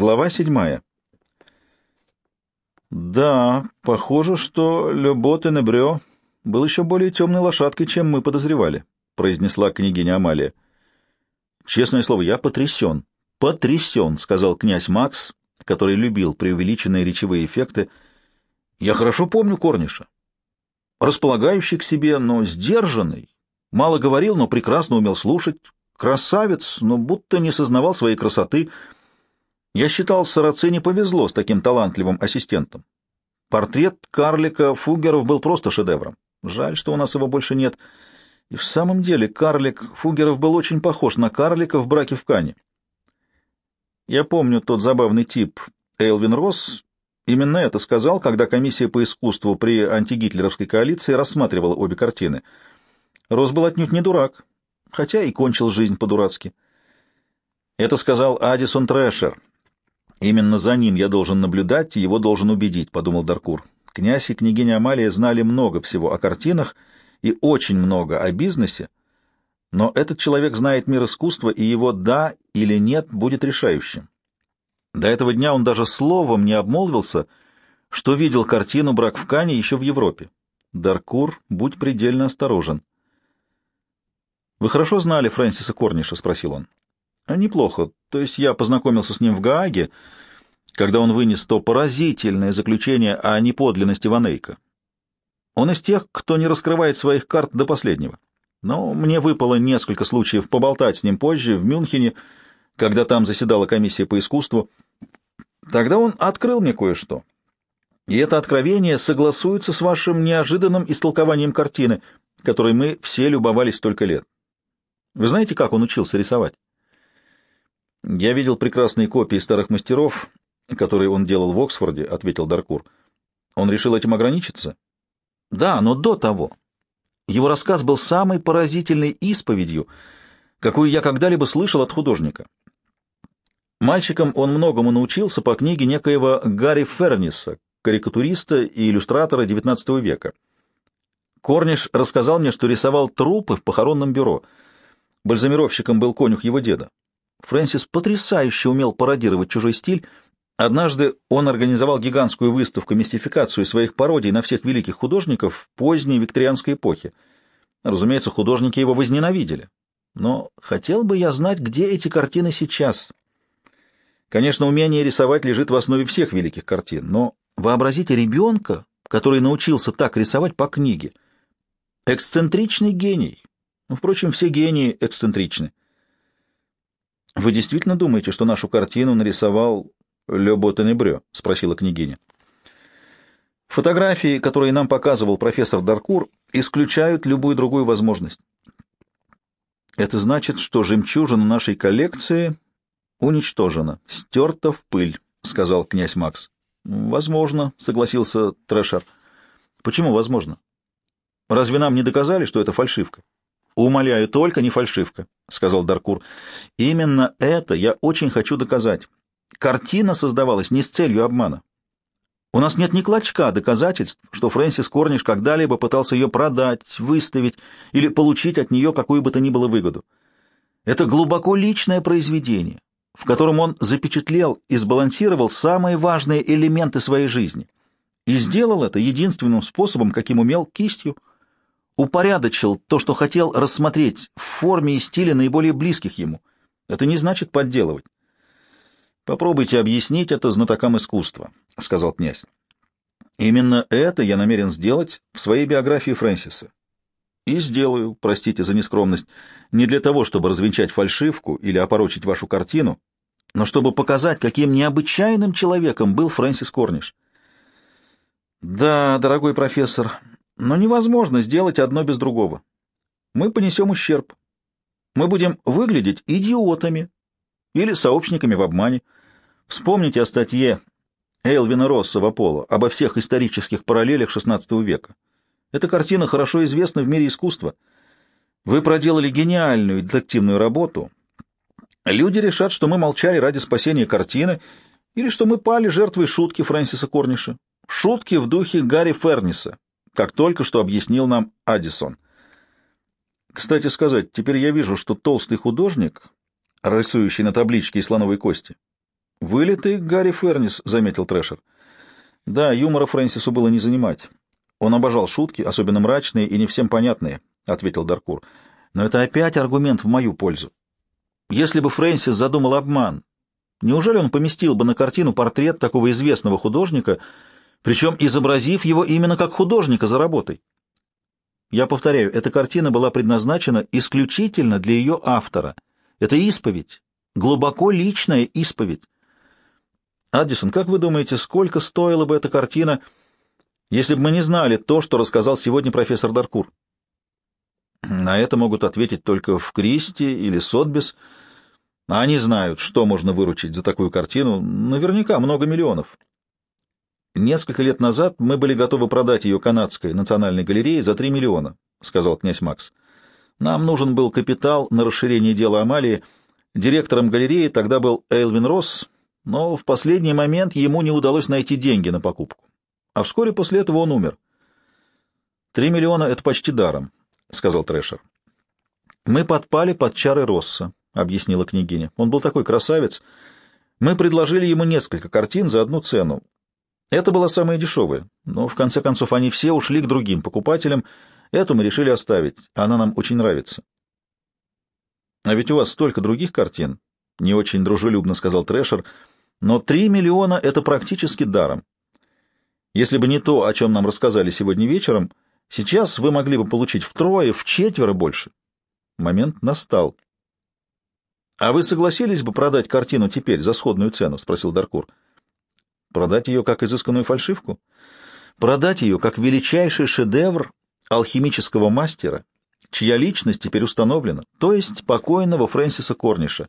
Глава седьмая. Да, похоже, что Любо Тенебрё был еще более темной лошадкой, чем мы подозревали, произнесла княгиня Амалия. Честное слово, я потрясен. Потрясен, сказал князь Макс, который любил преувеличенные речевые эффекты. Я хорошо помню Корниша. Располагающий к себе, но сдержанный. Мало говорил, но прекрасно умел слушать. Красавец, но будто не сознавал своей красоты — я считал, Сарацене повезло с таким талантливым ассистентом. Портрет карлика Фугеров был просто шедевром. Жаль, что у нас его больше нет. И в самом деле карлик Фугеров был очень похож на карлика в браке в Кане. Я помню тот забавный тип Элвин Росс. Именно это сказал, когда комиссия по искусству при антигитлеровской коалиции рассматривала обе картины. Росс был отнюдь не дурак, хотя и кончил жизнь по-дурацки. Это сказал Адисон Трэшер, Именно за ним я должен наблюдать и его должен убедить, — подумал Даркур. Князь и княгиня Амалия знали много всего о картинах и очень много о бизнесе, но этот человек знает мир искусства, и его «да» или «нет» будет решающим. До этого дня он даже словом не обмолвился, что видел картину «Брак в Кане» еще в Европе. Даркур, будь предельно осторожен. — Вы хорошо знали Фрэнсиса Корниша? — спросил он. Неплохо. То есть я познакомился с ним в Гааге, когда он вынес то поразительное заключение о неподлинности Ванейка. Он из тех, кто не раскрывает своих карт до последнего. Но мне выпало несколько случаев поболтать с ним позже в Мюнхене, когда там заседала комиссия по искусству. Тогда он открыл мне кое-что. И это откровение согласуется с вашим неожиданным истолкованием картины, которой мы все любовались столько лет. Вы знаете, как он учился рисовать? «Я видел прекрасные копии старых мастеров, которые он делал в Оксфорде», — ответил Даркур. «Он решил этим ограничиться?» «Да, но до того. Его рассказ был самой поразительной исповедью, какую я когда-либо слышал от художника. Мальчиком он многому научился по книге некоего Гарри Ферниса, карикатуриста и иллюстратора XIX века. Корниш рассказал мне, что рисовал трупы в похоронном бюро. Бальзамировщиком был конюх его деда. Фрэнсис потрясающе умел пародировать чужой стиль. Однажды он организовал гигантскую выставку-мистификацию своих пародий на всех великих художников поздней викторианской эпохи. Разумеется, художники его возненавидели. Но хотел бы я знать, где эти картины сейчас. Конечно, умение рисовать лежит в основе всех великих картин, но вообразите ребенка, который научился так рисовать по книге. Эксцентричный гений. Ну, впрочем, все гении эксцентричны. «Вы действительно думаете, что нашу картину нарисовал Лебо Тенебрё?» — спросила княгиня. «Фотографии, которые нам показывал профессор Даркур, исключают любую другую возможность. Это значит, что жемчужина нашей коллекции уничтожена, стерта в пыль», — сказал князь Макс. «Возможно», — согласился Трэшер. «Почему возможно? Разве нам не доказали, что это фальшивка?» «Умоляю, только не фальшивка», — сказал Даркур. «Именно это я очень хочу доказать. Картина создавалась не с целью обмана. У нас нет ни клочка доказательств, что Фрэнсис Корниш когда-либо пытался ее продать, выставить или получить от нее какую бы то ни было выгоду. Это глубоко личное произведение, в котором он запечатлел и сбалансировал самые важные элементы своей жизни. И сделал это единственным способом, каким умел, кистью — упорядочил то, что хотел рассмотреть в форме и стиле наиболее близких ему. Это не значит подделывать. Попробуйте объяснить это знатокам искусства, сказал князь. Именно это я намерен сделать в своей биографии Фрэнсиса. И сделаю, простите за нескромность, не для того, чтобы развенчать фальшивку или опорочить вашу картину, но чтобы показать, каким необычайным человеком был Фрэнсис Корниш. Да, дорогой профессор, но невозможно сделать одно без другого. Мы понесем ущерб. Мы будем выглядеть идиотами или сообщниками в обмане. Вспомните о статье Элвина Росса в Аполло обо всех исторических параллелях XVI века. Эта картина хорошо известна в мире искусства. Вы проделали гениальную детективную работу. Люди решат, что мы молчали ради спасения картины или что мы пали жертвой шутки Фрэнсиса Корниша. Шутки в духе Гарри Ферниса, как только что объяснил нам Адисон. Кстати сказать, теперь я вижу, что толстый художник, рисующий на табличке из слоновой кости, «Вылитый Гарри Фернис», — заметил Трэшер. «Да, юмора Фрэнсису было не занимать. Он обожал шутки, особенно мрачные и не всем понятные», — ответил Даркур. «Но это опять аргумент в мою пользу. Если бы Фрэнсис задумал обман, неужели он поместил бы на картину портрет такого известного художника, причем изобразив его именно как художника за работой? Я повторяю, эта картина была предназначена исключительно для ее автора. Это исповедь, глубоко личная исповедь. Аддисон, как вы думаете, сколько стоила бы эта картина, если бы мы не знали то, что рассказал сегодня профессор Даркур? На это могут ответить только в Кристи или Сотбис. Они знают, что можно выручить за такую картину. Наверняка много миллионов. Несколько лет назад мы были готовы продать ее канадской национальной галерее за 3 миллиона, — сказал князь Макс. Нам нужен был капитал на расширение дела Амалии. Директором галереи тогда был Эйлвин Росс, но в последний момент ему не удалось найти деньги на покупку. А вскоре после этого он умер. «Три миллиона — это почти даром», — сказал Трэшер. «Мы подпали под чары Росса», — объяснила княгиня. «Он был такой красавец. Мы предложили ему несколько картин за одну цену. Это была самая дешевая, но в конце концов они все ушли к другим покупателям. Эту мы решили оставить, она нам очень нравится. А ведь у вас столько других картин, — не очень дружелюбно сказал Трэшер, — но три миллиона — это практически даром. Если бы не то, о чем нам рассказали сегодня вечером, сейчас вы могли бы получить втрое, в четверо больше. Момент настал. — А вы согласились бы продать картину теперь за сходную цену? — спросил Даркур. — Продать ее как изысканную фальшивку? Продать ее как величайший шедевр алхимического мастера, чья личность теперь установлена, то есть покойного Фрэнсиса Корниша.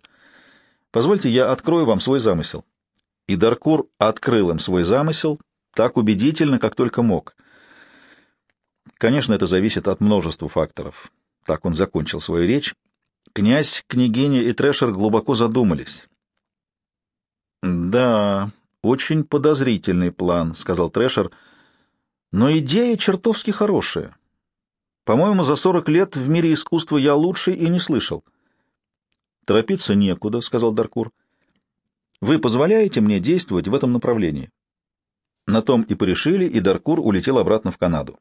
Позвольте, я открою вам свой замысел. И Даркур открыл им свой замысел так убедительно, как только мог. Конечно, это зависит от множества факторов. Так он закончил свою речь. Князь, княгиня и Трэшер глубоко задумались. «Да, «Очень подозрительный план», — сказал Трэшер. «Но идея чертовски хорошая. По-моему, за сорок лет в мире искусства я лучше и не слышал». «Торопиться некуда», — сказал Даркур. «Вы позволяете мне действовать в этом направлении?» На том и порешили, и Даркур улетел обратно в Канаду.